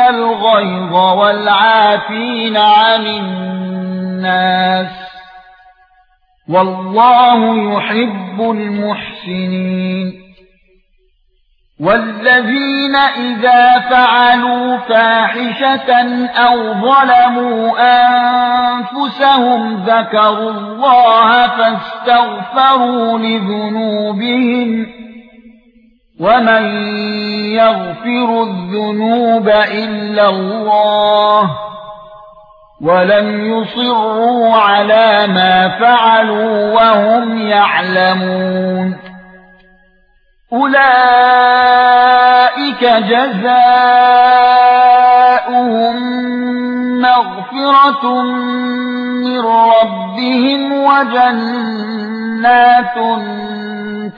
الغيظ والعافين عن الناس والله يحب المحسنين والذين إذا فعلوا فاحشة أو ظلموا أنفسهم ذكروا الله فاستغفروا لذنوبهم ومن يغفر الذنوب إلا الله ولم يصروا على ما فعلوا وهم يعلمون اولئك جزاؤهم مغفرة من ربهم وجنات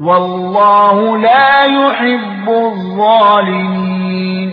والله لا يحب الظالمين.